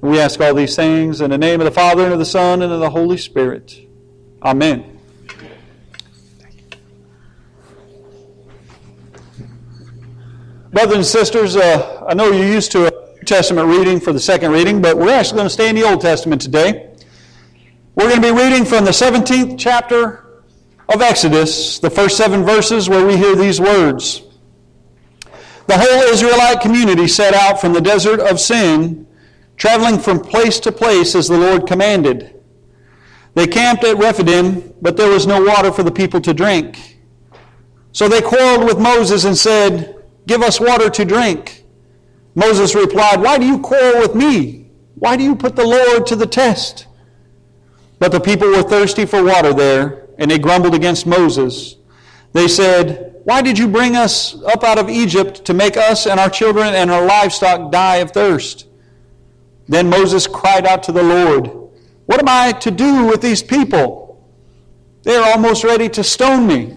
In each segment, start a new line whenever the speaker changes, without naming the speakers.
We ask all these things in the name of the Father, and of the Son, and of the Holy Spirit. Amen. Brothers and sisters, uh, I know you're used to a New Testament reading for the second reading, but we're actually going to stay in the Old Testament today. We're going to be reading from the 17th chapter of Exodus, the first seven verses where we hear these words. The whole Israelite community set out from the desert of Sin traveling from place to place as the Lord commanded. They camped at Rephidim, but there was no water for the people to drink. So they quarreled with Moses and said, Give us water to drink. Moses replied, Why do you quarrel with me? Why do you put the Lord to the test? But the people were thirsty for water there, and they grumbled against Moses. They said, Why did you bring us up out of Egypt to make us and our children and our livestock die of thirst? Then Moses cried out to the Lord, What am I to do with these people? They are almost ready to stone me.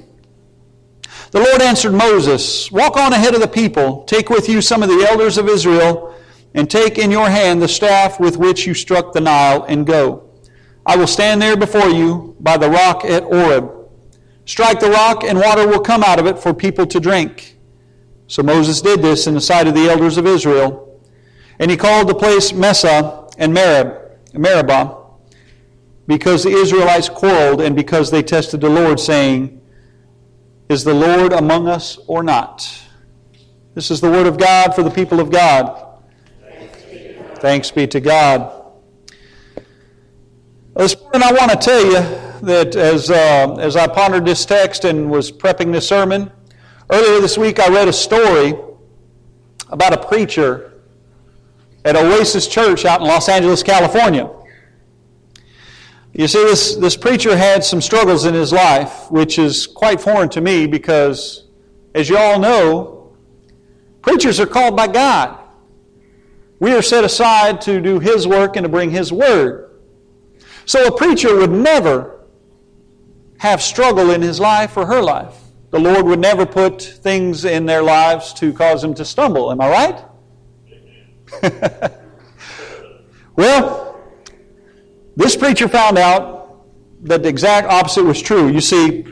The Lord answered Moses, Walk on ahead of the people, take with you some of the elders of Israel, and take in your hand the staff with which you struck the Nile, and go. I will stand there before you by the rock at Horeb. Strike the rock, and water will come out of it for people to drink. So Moses did this in the sight of the elders of Israel. And he called the place Massah and Merib, Meribah because the Israelites quarreled and because they tested the Lord, saying, Is the Lord among us or not? This is the word of God for the people of God. Thanks be to God. This morning I want to tell you that as, uh, as I pondered this text and was prepping this sermon, earlier this week I read a story about a preacher at Oasis Church out in Los Angeles, California. You see, this, this preacher had some struggles in his life, which is quite foreign to me because, as you all know, preachers are called by God. We are set aside to do His work and to bring His word. So a preacher would never have struggle in his life or her life. The Lord would never put things in their lives to cause them to stumble. Am I right? well, this preacher found out that the exact opposite was true. You see,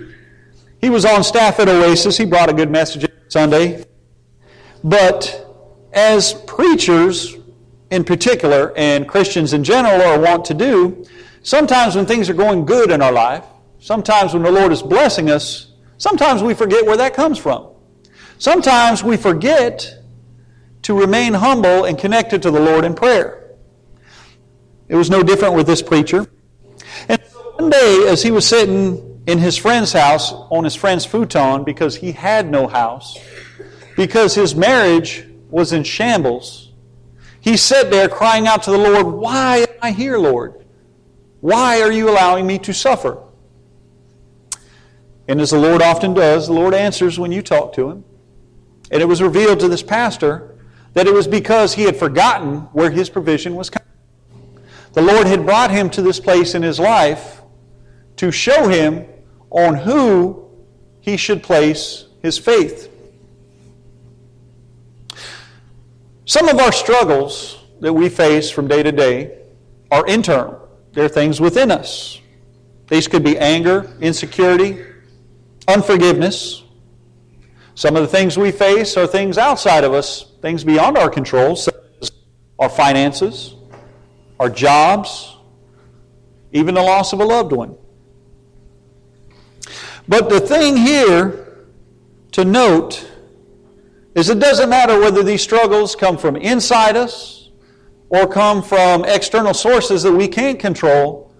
he was on staff at Oasis. He brought a good message Sunday. But as preachers in particular, and Christians in general are wont to do, sometimes when things are going good in our life, sometimes when the Lord is blessing us, sometimes we forget where that comes from. Sometimes we forget to remain humble and connected to the Lord in prayer. It was no different with this preacher. And one day, as he was sitting in his friend's house on his friend's futon because he had no house, because his marriage was in shambles, he sat there crying out to the Lord, Why am I here, Lord? Why are you allowing me to suffer? And as the Lord often does, the Lord answers when you talk to him. And it was revealed to this pastor that it was because he had forgotten where his provision was coming. The Lord had brought him to this place in his life to show him on who he should place his faith. Some of our struggles that we face from day to day are internal. They're things within us. These could be anger, insecurity, unforgiveness. Some of the things we face are things outside of us things beyond our control, such as our finances, our jobs, even the loss of a loved one. But the thing here to note is it doesn't matter whether these struggles come from inside us or come from external sources that we can't control.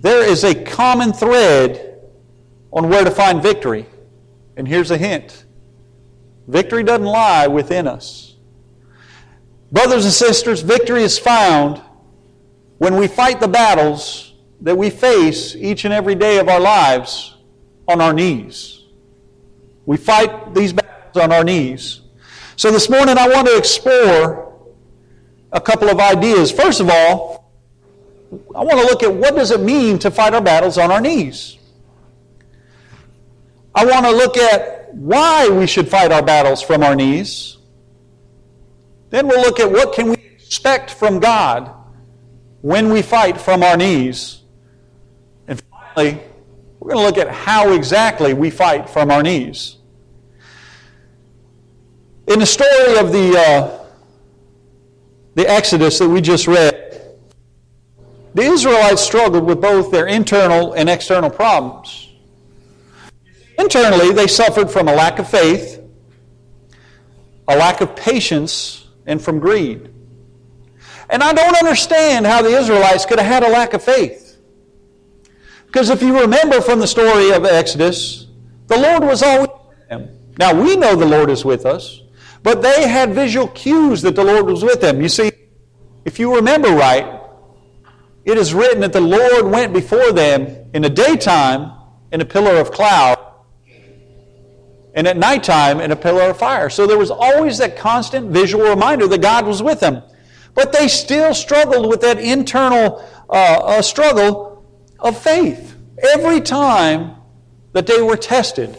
There is a common thread on where to find victory. And here's a hint Victory doesn't lie within us. Brothers and sisters, victory is found when we fight the battles that we face each and every day of our lives on our knees. We fight these battles on our knees. So this morning I want to explore a couple of ideas. First of all, I want to look at what does it mean to fight our battles on our knees. I want to look at why we should fight our battles from our knees. Then we'll look at what can we expect from God when we fight from our knees. And finally, we're going to look at how exactly we fight from our knees. In the story of the, uh, the Exodus that we just read, the Israelites struggled with both their internal and external problems. Internally, they suffered from a lack of faith, a lack of patience, and from greed. And I don't understand how the Israelites could have had a lack of faith. Because if you remember from the story of Exodus, the Lord was always with them. Now we know the Lord is with us, but they had visual cues that the Lord was with them. You see, if you remember right, it is written that the Lord went before them in the daytime in a pillar of cloud and at nighttime in a pillar of fire. So there was always that constant visual reminder that God was with them. But they still struggled with that internal uh, uh, struggle of faith. Every time that they were tested,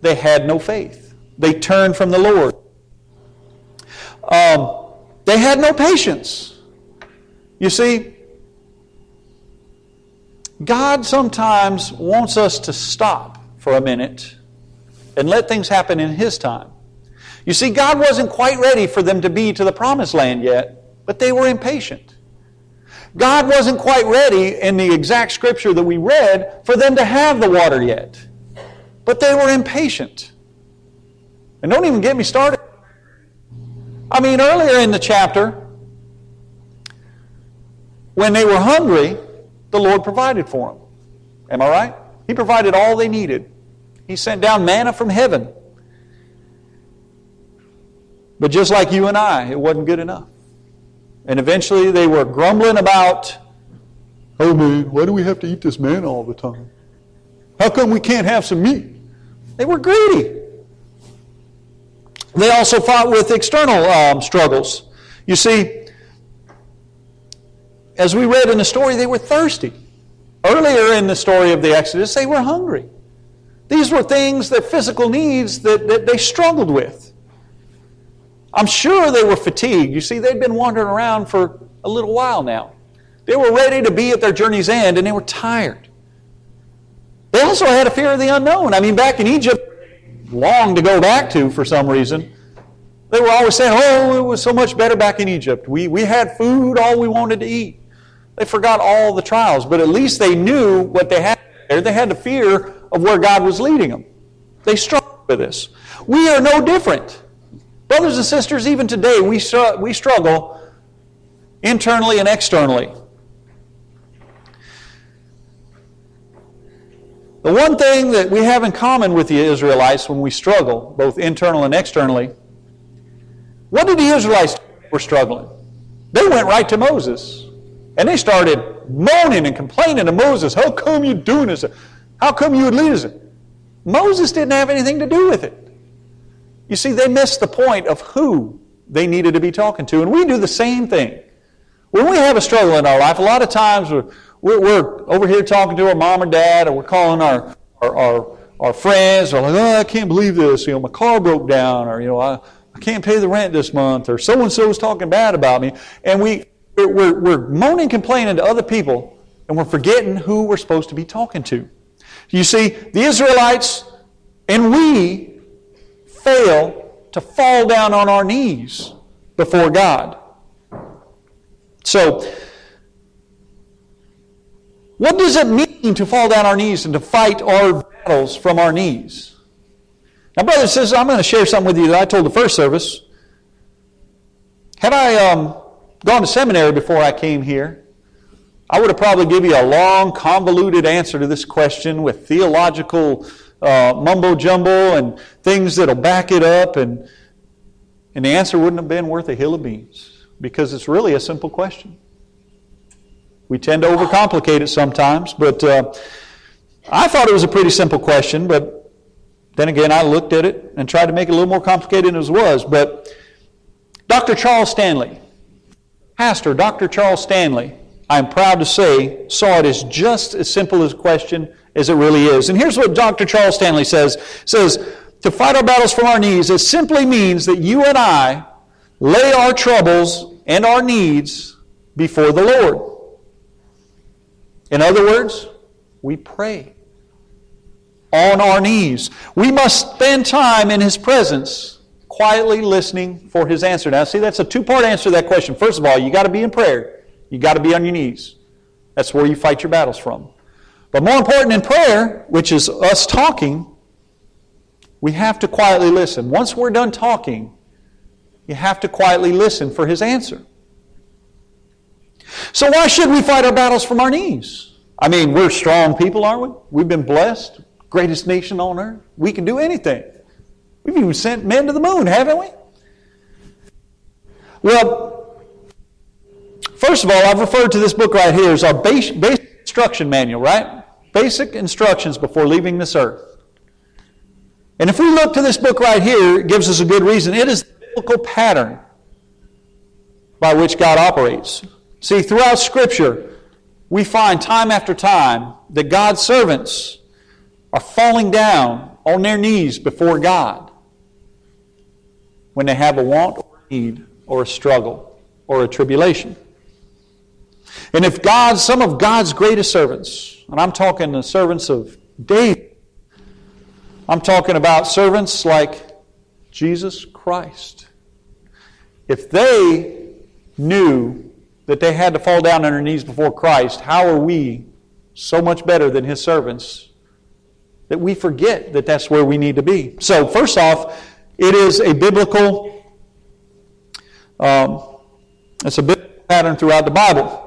they had no faith. They turned from the Lord. Um, they had no patience. You see, God sometimes wants us to stop for a minute and let things happen in His time. You see, God wasn't quite ready for them to be to the promised land yet, but they were impatient. God wasn't quite ready in the exact scripture that we read for them to have the water yet, but they were impatient. And don't even get me started. I mean, earlier in the chapter, when they were hungry, the Lord provided for them. Am I right? He provided all they needed. He sent down manna from heaven. But just like you and I, it wasn't good enough. And eventually they were grumbling about, oh man, why do we have to eat this manna all the time? How come we can't have some meat? They were greedy. They also fought with external um, struggles. You see, as we read in the story, they were thirsty. Earlier in the story of the Exodus, they were hungry. These were things that physical needs that, that they struggled with. I'm sure they were fatigued. You see, they'd been wandering around for a little while now. They were ready to be at their journey's end and they were tired. They also had a fear of the unknown. I mean, back in Egypt, long to go back to for some reason. They were always saying, oh, it was so much better back in Egypt. We, we had food, all we wanted to eat. They forgot all the trials, but at least they knew what they had there. They had the fear of where God was leading them. They struggled with this. We are no different. Brothers and sisters, even today, we, we struggle internally and externally. The one thing that we have in common with the Israelites when we struggle, both internal and externally, what did the Israelites were struggling? They went right to Moses. And they started moaning and complaining to Moses, How come you doing this? How come you would lead us? Moses didn't have anything to do with it. You see, they missed the point of who they needed to be talking to. And we do the same thing. When we have a struggle in our life, a lot of times we're, we're, over here talking to our mom or dad, or we're calling our, our, our, our friends, or like, oh, I can't believe this. You know, my car broke down, or, you know, I, I can't pay the rent this month, or so and so is talking bad about me. And we, we're, we're moaning, and complaining to other people, and we're forgetting who we're supposed to be talking to. You see, the Israelites and we fail to fall down on our knees before God. So, what does it mean to fall down our knees and to fight our battles from our knees? Now, brothers and sisters, I'm going to share something with you that I told the first service. Had I um, gone to seminary before I came here, I would have probably given you a long, convoluted answer to this question with theological uh, mumbo jumbo and things that'll back it up, and, and the answer wouldn't have been worth a hill of beans because it's really a simple question. We tend to overcomplicate it sometimes, but uh, I thought it was a pretty simple question, but then again, I looked at it and tried to make it a little more complicated than it was. But Dr. Charles Stanley, Pastor Dr. Charles Stanley, I'm proud to say, saw it as just as simple a question as it really is. And here's what Dr. Charles Stanley says. says, to fight our battles from our knees, it simply means that you and I lay our troubles and our needs before the Lord. In other words, we pray on our knees. We must spend time in His presence, quietly listening for His answer. Now, see, that's a two part answer to that question. First of all, you got to be in prayer, you got to be on your knees. That's where you fight your battles from. But more important in prayer, which is us talking, we have to quietly listen. Once we're done talking, you have to quietly listen for his answer. So, why should we fight our battles from our knees? I mean, we're strong people, aren't we? We've been blessed, greatest nation on earth. We can do anything. We've even sent men to the moon, haven't we? Well, first of all, I've referred to this book right here as our basic, basic instruction manual, right? Basic instructions before leaving this earth. And if we look to this book right here, it gives us a good reason. It is the biblical pattern by which God operates. See, throughout Scripture, we find time after time that God's servants are falling down on their knees before God when they have a want or need or a struggle or a tribulation. And if God, some of God's greatest servants, and I'm talking the servants of David, I'm talking about servants like Jesus Christ. If they knew that they had to fall down on their knees before Christ, how are we so much better than His servants that we forget that that's where we need to be? So, first off, it is a biblical, um, it's a biblical pattern throughout the Bible.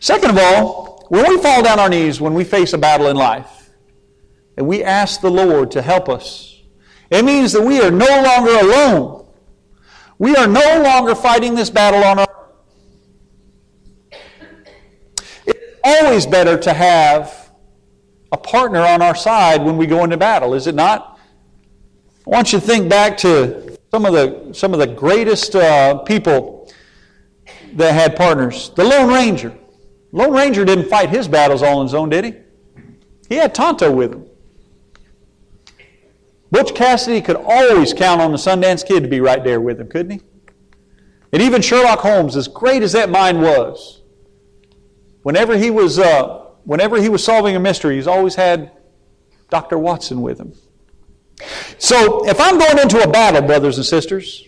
Second of all, when we fall down our knees, when we face a battle in life, and we ask the Lord to help us it means that we are no longer alone. We are no longer fighting this battle on our own. It's always better to have a partner on our side when we go into battle, is it not? I want you to think back to some of the, some of the greatest uh, people that had partners. The Lone Ranger. Lone Ranger didn't fight his battles all on his own, did he? He had Tonto with him. Butch Cassidy could always count on the Sundance Kid to be right there with him, couldn't he? And even Sherlock Holmes, as great as that mind was, whenever he was, uh, whenever he was solving a mystery, he's always had Dr. Watson with him. So if I'm going into a battle, brothers and sisters,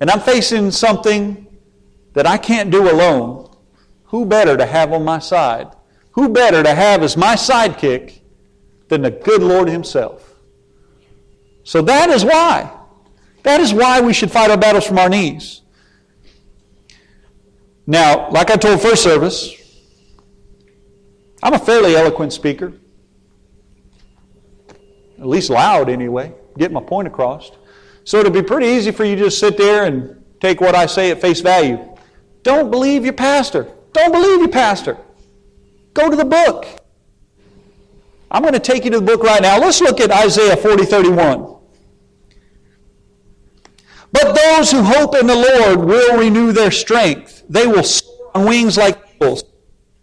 and I'm facing something that I can't do alone, who better to have on my side? Who better to have as my sidekick than the good Lord Himself? So that is why. That is why we should fight our battles from our knees. Now, like I told first service, I'm a fairly eloquent speaker. At least loud, anyway. Get my point across. So it'll be pretty easy for you to just sit there and take what I say at face value. Don't believe your pastor. Don't believe your pastor. Go to the book. I'm going to take you to the book right now. Let's look at Isaiah 40 31. But those who hope in the Lord will renew their strength. They will soar on wings like eagles.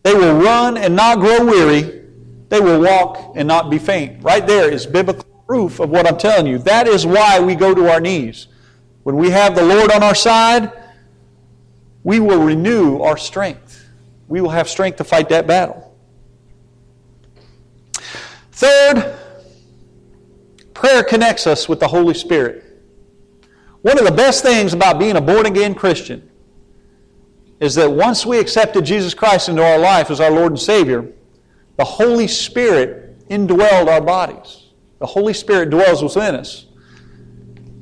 They will run and not grow weary. They will walk and not be faint. Right there is biblical proof of what I'm telling you. That is why we go to our knees. When we have the Lord on our side, we will renew our strength. We will have strength to fight that battle. Third, prayer connects us with the Holy Spirit. One of the best things about being a born again Christian is that once we accepted Jesus Christ into our life as our Lord and Savior, the Holy Spirit indwelled our bodies. The Holy Spirit dwells within us.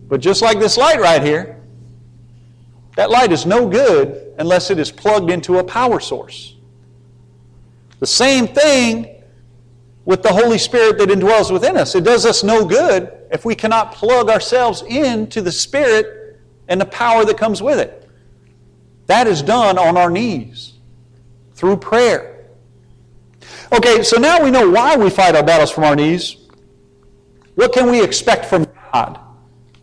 But just like this light right here, that light is no good unless it is plugged into a power source. The same thing with the Holy Spirit that indwells within us. It does us no good if we cannot plug ourselves into the Spirit and the power that comes with it. That is done on our knees through prayer. Okay, so now we know why we fight our battles from our knees. What can we expect from God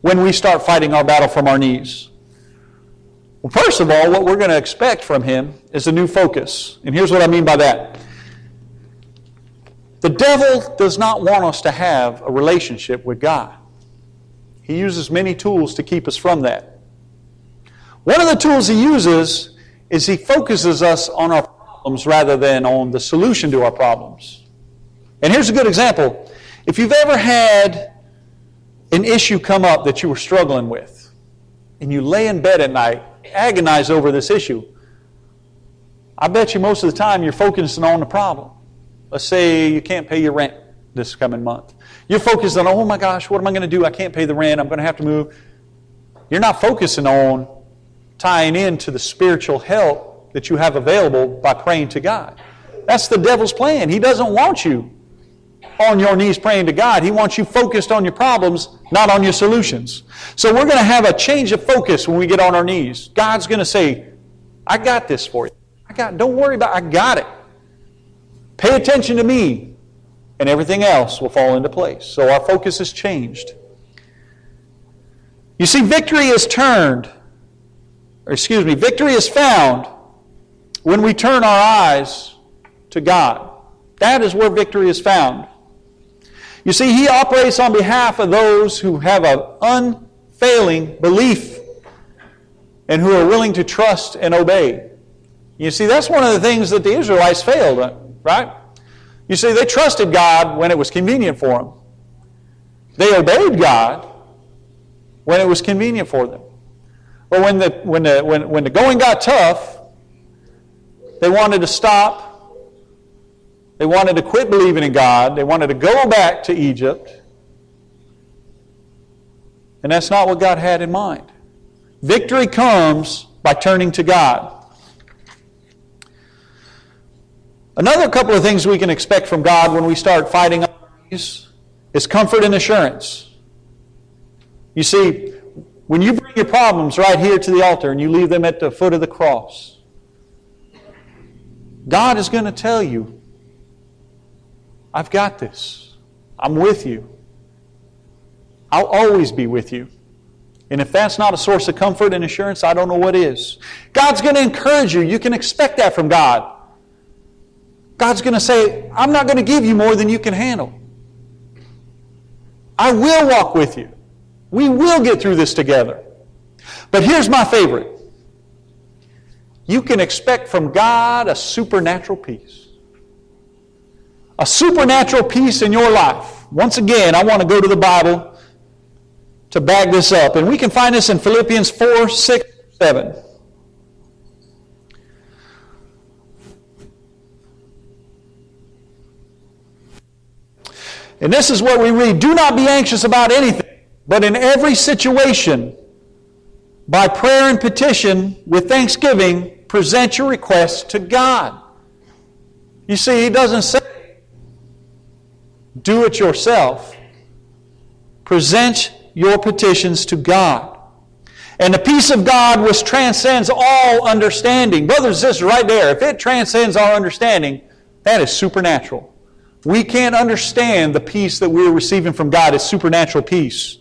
when we start fighting our battle from our knees? Well, first of all, what we're going to expect from Him is a new focus. And here's what I mean by that. The devil does not want us to have a relationship with God. He uses many tools to keep us from that. One of the tools he uses is he focuses us on our problems rather than on the solution to our problems. And here's a good example. If you've ever had an issue come up that you were struggling with, and you lay in bed at night, agonize over this issue, I bet you most of the time you're focusing on the problem. Let's say you can't pay your rent this coming month. You're focused on, oh my gosh, what am I going to do? I can't pay the rent. I'm going to have to move. You're not focusing on tying into the spiritual help that you have available by praying to God. That's the devil's plan. He doesn't want you on your knees praying to God. He wants you focused on your problems, not on your solutions. So we're going to have a change of focus when we get on our knees. God's going to say, I got this for you. I got don't worry about it. I got it. Pay attention to me, and everything else will fall into place. So our focus is changed. You see, victory is turned, or excuse me, victory is found when we turn our eyes to God. That is where victory is found. You see, He operates on behalf of those who have an unfailing belief and who are willing to trust and obey. You see, that's one of the things that the Israelites failed, right? You see, they trusted God when it was convenient for them. They obeyed God when it was convenient for them. But when the, when the, when, when the going got tough, they wanted to stop they wanted to quit believing in God. They wanted to go back to Egypt. And that's not what God had in mind. Victory comes by turning to God. Another couple of things we can expect from God when we start fighting is comfort and assurance. You see, when you bring your problems right here to the altar and you leave them at the foot of the cross, God is going to tell you, I've got this. I'm with you. I'll always be with you. And if that's not a source of comfort and assurance, I don't know what is. God's going to encourage you. You can expect that from God. God's going to say, I'm not going to give you more than you can handle. I will walk with you. We will get through this together. But here's my favorite you can expect from God a supernatural peace a supernatural peace in your life. Once again, I want to go to the Bible to back this up. And we can find this in Philippians 4 6, 7. And this is what we read Do not be anxious about anything, but in every situation, by prayer and petition, with thanksgiving, present your requests to God. You see, he doesn't say do it yourself. Present your petitions to God. And the peace of God which transcends all understanding. Brothers and sisters, right there, if it transcends our understanding, that is supernatural. We can't understand the peace that we're receiving from God It's supernatural peace.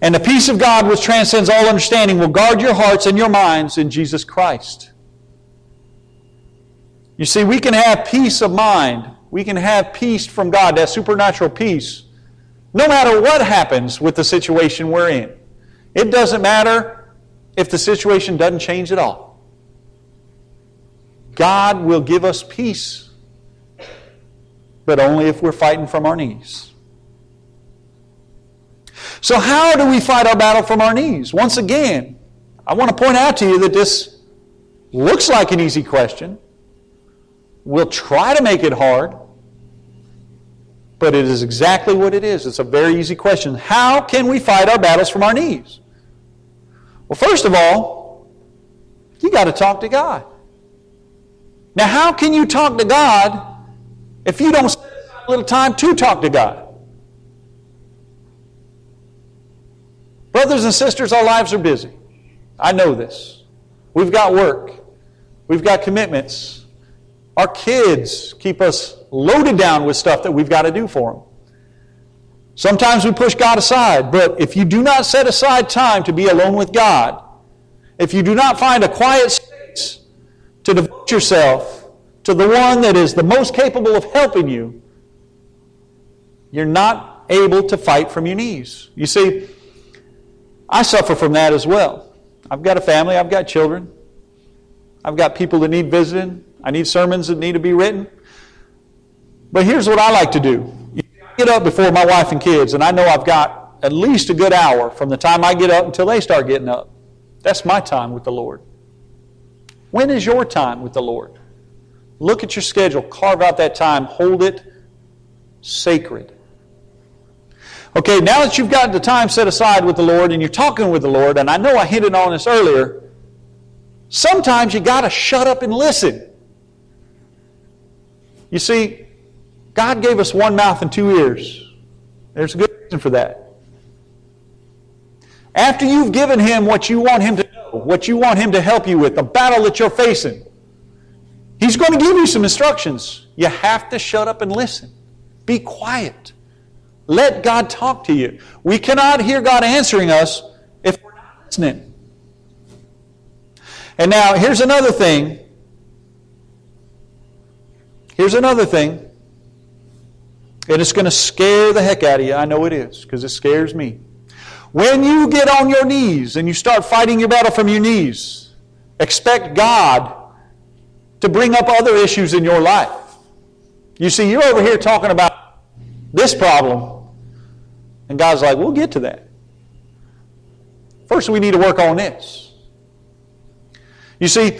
And the peace of God which transcends all understanding will guard your hearts and your minds in Jesus Christ. You see, we can have peace of mind we can have peace from God, that supernatural peace, no matter what happens with the situation we're in. It doesn't matter if the situation doesn't change at all. God will give us peace, but only if we're fighting from our knees. So, how do we fight our battle from our knees? Once again, I want to point out to you that this looks like an easy question. We'll try to make it hard, but it is exactly what it is. It's a very easy question. How can we fight our battles from our knees? Well, first of all, you got to talk to God. Now, how can you talk to God if you don't spend a little time to talk to God? Brothers and sisters, our lives are busy. I know this. We've got work. We've got commitments. Our kids keep us loaded down with stuff that we've got to do for them. Sometimes we push God aside, but if you do not set aside time to be alone with God, if you do not find a quiet space to devote yourself to the one that is the most capable of helping you, you're not able to fight from your knees. You see, I suffer from that as well. I've got a family, I've got children, I've got people that need visiting, I need sermons that need to be written. But here's what I like to do. I get up before my wife and kids, and I know I've got at least a good hour from the time I get up until they start getting up. That's my time with the Lord. When is your time with the Lord? Look at your schedule, carve out that time, hold it sacred. Okay, now that you've got the time set aside with the Lord and you're talking with the Lord, and I know I hinted on this earlier, sometimes you got to shut up and listen. You see, God gave us one mouth and two ears. There's a good reason for that. After you've given Him what you want Him to know, what you want Him to help you with, the battle that you're facing, He's going to give you some instructions. You have to shut up and listen. Be quiet. Let God talk to you. We cannot hear God answering us if we're not listening. And now, here's another thing. Here's another thing. And it's going to scare the heck out of you. I know it is, because it scares me. When you get on your knees and you start fighting your battle from your knees, expect God to bring up other issues in your life. You see, you're over here talking about this problem, and God's like, we'll get to that. First, we need to work on this. You see,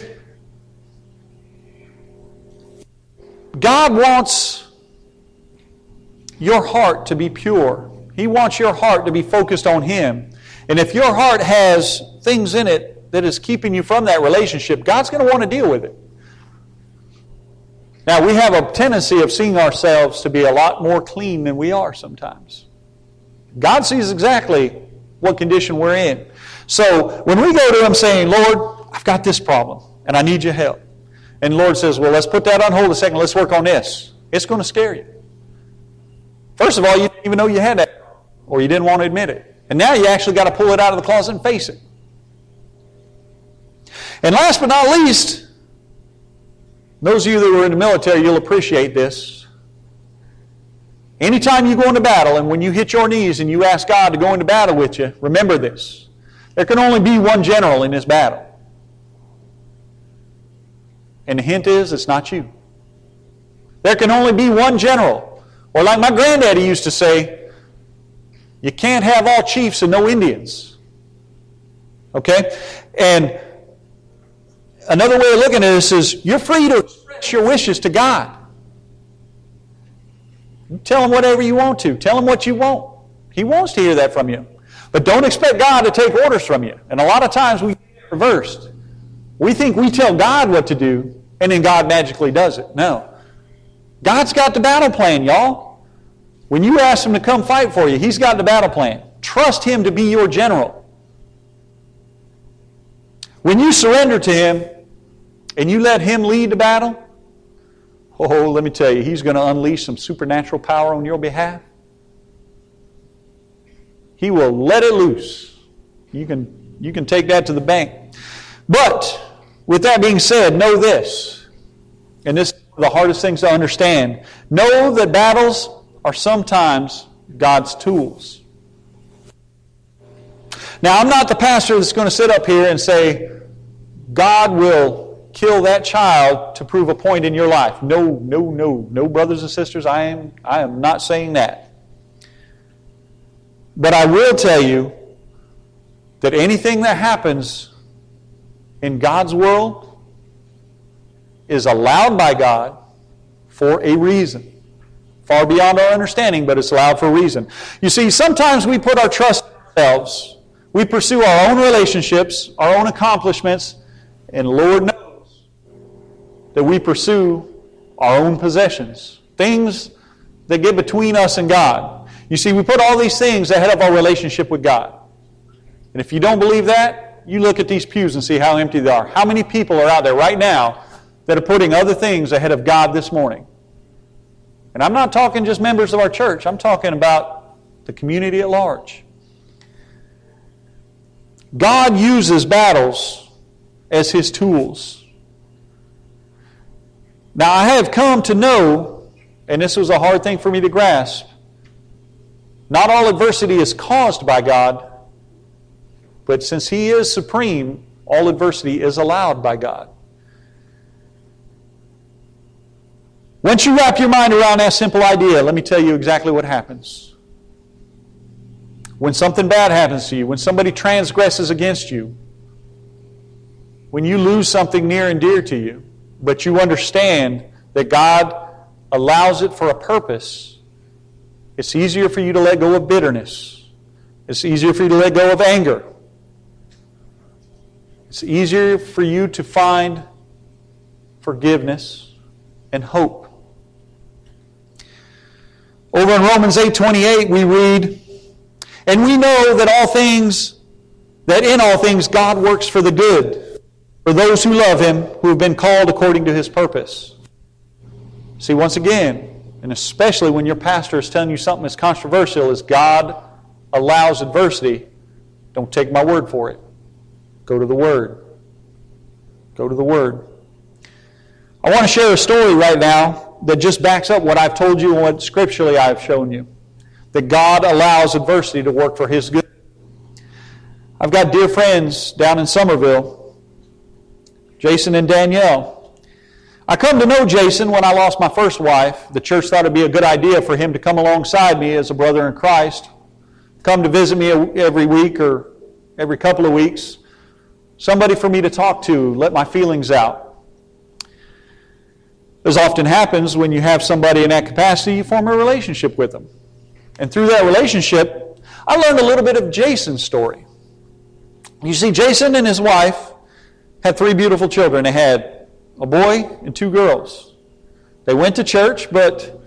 God wants your heart to be pure. He wants your heart to be focused on Him. And if your heart has things in it that is keeping you from that relationship, God's going to want to deal with it. Now, we have a tendency of seeing ourselves to be a lot more clean than we are sometimes. God sees exactly what condition we're in. So, when we go to Him saying, Lord, I've got this problem and I need your help. And the Lord says, Well, let's put that on hold a second. Let's work on this. It's going to scare you. First of all, you didn't even know you had that, or you didn't want to admit it. And now you actually got to pull it out of the closet and face it. And last but not least, those of you that were in the military, you'll appreciate this. Anytime you go into battle and when you hit your knees and you ask God to go into battle with you, remember this. There can only be one general in this battle. And the hint is, it's not you. There can only be one general. Or like my granddaddy used to say, you can't have all chiefs and no Indians. Okay? And another way of looking at this is you're free to express your wishes to God. tell him whatever you want to. Tell him what you want. He wants to hear that from you. But don't expect God to take orders from you. And a lot of times we reversed. We think we tell God what to do, and then God magically does it. No. God's got the battle plan, y'all. When you ask Him to come fight for you, He's got the battle plan. Trust Him to be your general. When you surrender to Him and you let Him lead the battle, oh, let me tell you, He's going to unleash some supernatural power on your behalf. He will let it loose. You can, you can take that to the bank. But, with that being said, know this, and this is the hardest things to understand. Know that battles are sometimes God's tools. Now, I'm not the pastor that's going to sit up here and say, God will kill that child to prove a point in your life. No, no, no. No, brothers and sisters, I am, I am not saying that. But I will tell you that anything that happens in God's world is allowed by God for a reason. Far beyond our understanding, but it's allowed for a reason. You see, sometimes we put our trust in ourselves. We pursue our own relationships, our own accomplishments, and Lord knows that we pursue our own possessions. Things that get between us and God. You see, we put all these things ahead of our relationship with God. And if you don't believe that, you look at these pews and see how empty they are. How many people are out there right now that are putting other things ahead of God this morning? And I'm not talking just members of our church, I'm talking about the community at large. God uses battles as his tools. Now, I have come to know, and this was a hard thing for me to grasp, not all adversity is caused by God, But since He is supreme, all adversity is allowed by God. Once you wrap your mind around that simple idea, let me tell you exactly what happens. When something bad happens to you, when somebody transgresses against you, when you lose something near and dear to you, but you understand that God allows it for a purpose, it's easier for you to let go of bitterness. It's easier for you to let go of anger. It's easier for you to find forgiveness and hope. Over in Romans 8:28 we read, "And we know that all things that in all things God works for the good for those who love him who have been called according to his purpose." See, once again, and especially when your pastor is telling you something as controversial as God allows adversity, don't take my word for it. Go to the Word. Go to the Word. I want to share a story right now that just backs up what I've told you and what scripturally I've shown you. That God allows adversity to work for His good. I've got dear friends down in Somerville, Jason and Danielle. I come to know Jason when I lost my first wife. The church thought it'd be a good idea for him to come alongside me as a brother in Christ, come to visit me every week or every couple of weeks somebody for me to talk to, let my feelings out. As often happens when you have somebody in that capacity, you form a relationship with them. And through that relationship, I learned a little bit of Jason's story. You see, Jason and his wife had three beautiful children. They had a boy and two girls. They went to church, but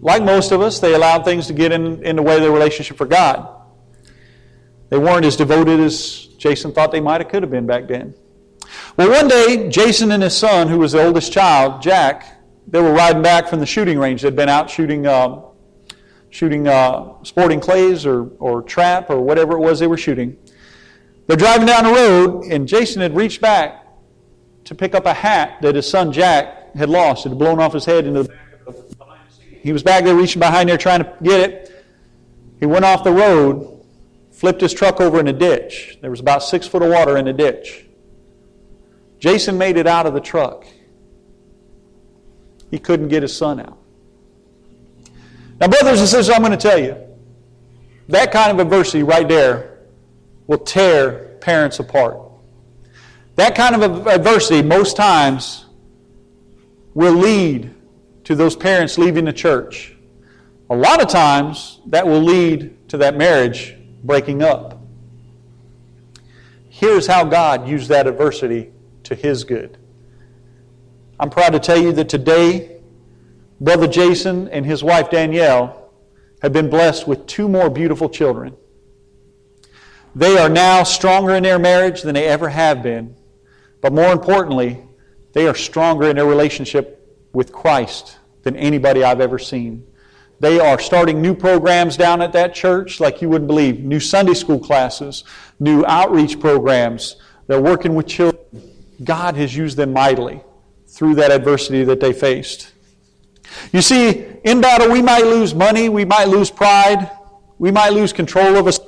like most of us, they allowed things to get in, in the way of their relationship for God. They weren't as devoted as Jason thought they might have could have been back then. Well, one day, Jason and his son, who was the oldest child, Jack, they were riding back from the shooting range. They'd been out shooting, uh, shooting uh, sporting clays or, or trap or whatever it was they were shooting. They're driving down the road, and Jason had reached back to pick up a hat that his son Jack had lost. It had blown off his head into the back of the. He was back there reaching behind there trying to get it. He went off the road flipped his truck over in a ditch. There was about six foot of water in the ditch. Jason made it out of the truck. He couldn't get his son out. Now, brothers and sisters, I'm going to tell you that kind of adversity right there will tear parents apart. That kind of adversity, most times, will lead to those parents leaving the church. A lot of times, that will lead to that marriage breaking up. Here's how God used that adversity to his good. I'm proud to tell you that today, Brother Jason and his wife Danielle have been blessed with two more beautiful children. They are now stronger in their marriage than they ever have been. But more importantly, they are stronger in their relationship with Christ than anybody I've ever seen. They are starting new programs down at that church like you wouldn't believe. New Sunday school classes, new outreach programs. They're working with children. God has used them mightily through that adversity that they faced. You see, in battle, we might lose money, we might lose pride, we might lose control of us.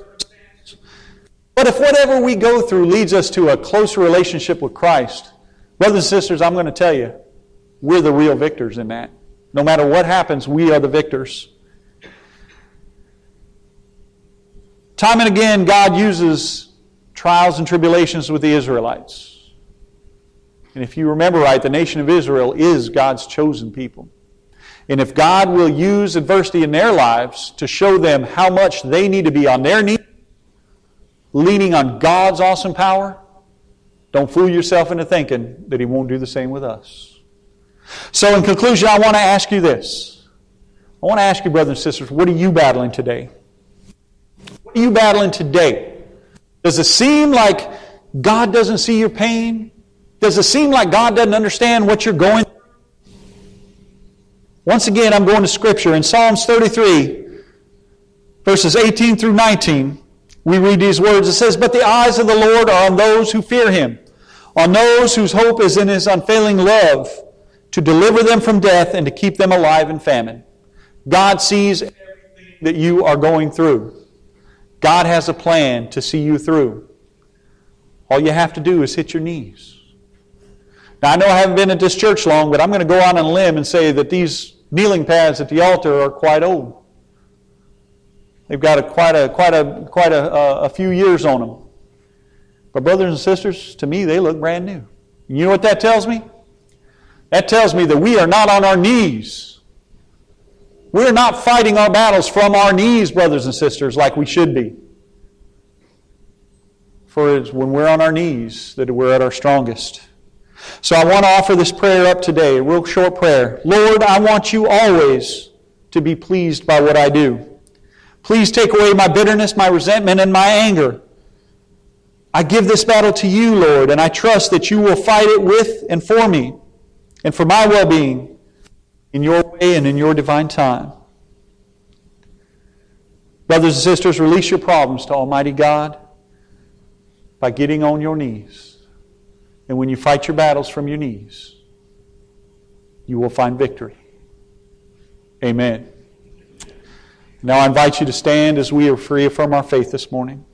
But if whatever we go through leads us to a closer relationship with Christ, brothers and sisters, I'm going to tell you, we're the real victors in that. No matter what happens, we are the victors. Time and again, God uses trials and tribulations with the Israelites. And if you remember right, the nation of Israel is God's chosen people. And if God will use adversity in their lives to show them how much they need to be on their knees, leaning on God's awesome power, don't fool yourself into thinking that He won't do the same with us. So, in conclusion, I want to ask you this. I want to ask you, brothers and sisters, what are you battling today? What are you battling today? Does it seem like God doesn't see your pain? Does it seem like God doesn't understand what you're going through? Once again, I'm going to Scripture. In Psalms 33, verses 18 through 19, we read these words. It says, But the eyes of the Lord are on those who fear him, on those whose hope is in his unfailing love to deliver them from death and to keep them alive in famine. God sees everything that you are going through. God has a plan to see you through. All you have to do is hit your knees. Now, I know I haven't been at this church long, but I'm going to go on a limb and say that these kneeling pads at the altar are quite old. They've got a, quite, a, quite, a, quite a, a few years on them. But, brothers and sisters, to me, they look brand new. You know what that tells me? That tells me that we are not on our knees. We're not fighting our battles from our knees, brothers and sisters, like we should be. For it's when we're on our knees that we're at our strongest. So I want to offer this prayer up today, a real short prayer. Lord, I want you always to be pleased by what I do. Please take away my bitterness, my resentment, and my anger. I give this battle to you, Lord, and I trust that you will fight it with and for me and for my well being in your way and in your divine time. Brothers and sisters, release your problems to Almighty God by getting on your knees. And when you fight your battles from your knees, you will find victory. Amen. Now I invite you to stand as we are free from our faith this morning.